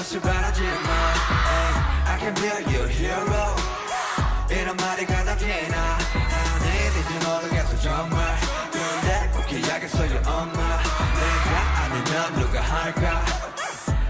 것을 바라지 마 I can be your hero 이런 말이 가득해나 너희들이 모르겠어 정말 그런데 꼭 기억했어요 엄마 내가 아니면 누가 할까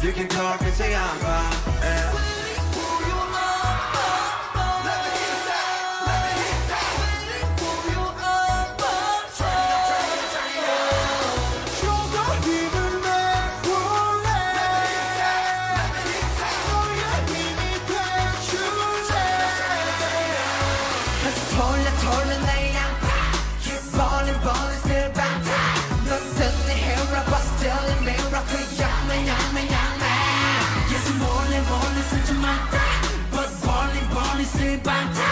You can call me say I'm fine balling still bounce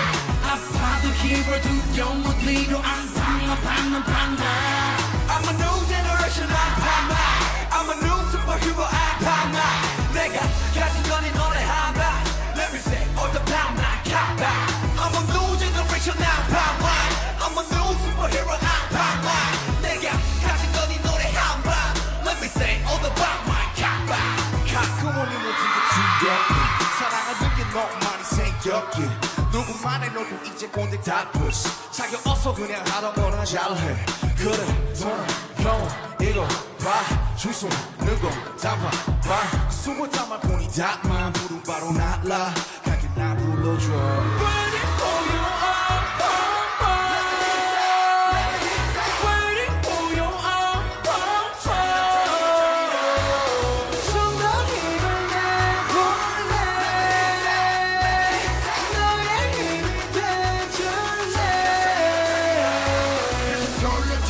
아파도 hero 두려움 못 뒤로 안 방아 방아 방아 I'm a new generation 안파마 I'm a new superhero 안파마 내가 가진 건이 노래 한방 Let me say all the pound 나 카바 I'm a new generation 안파마 I'm a new superhero 안파마 내가 가진 건이 노래 한방 Let me say all the pound 나 카바 가끔 오는 모든 게 두렵게 사랑하는 게 너무 많이 생겼기 누구만의 너도 이제 꼰대 다 push. 자기 어서 그냥 하던 거나 잘해. 그래. 돌아 너 이거 봐. 주소 는 거 잡아봐. 숨을 담아 보니 다만 부른 바로 날라. 가게 나 불러줘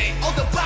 day. All the